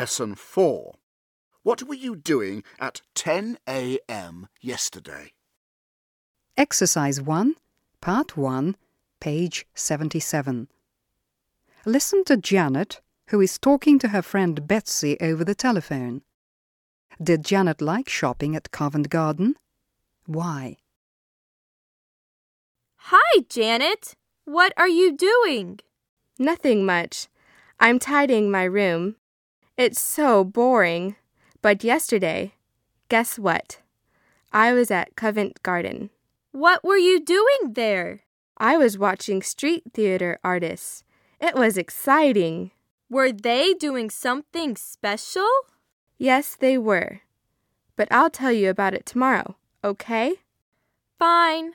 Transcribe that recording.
Lesson 4. What were you doing at 10 a.m. yesterday? Exercise 1, Part 1, page 77. Listen to Janet, who is talking to her friend Betsy over the telephone. Did Janet like shopping at Covent Garden? Why? Hi, Janet. What are you doing? Nothing much. I'm tidying my room. It's so boring. But yesterday, guess what? I was at Covent Garden. What were you doing there? I was watching street theater artists. It was exciting. Were they doing something special? Yes, they were. But I'll tell you about it tomorrow, okay? Fine.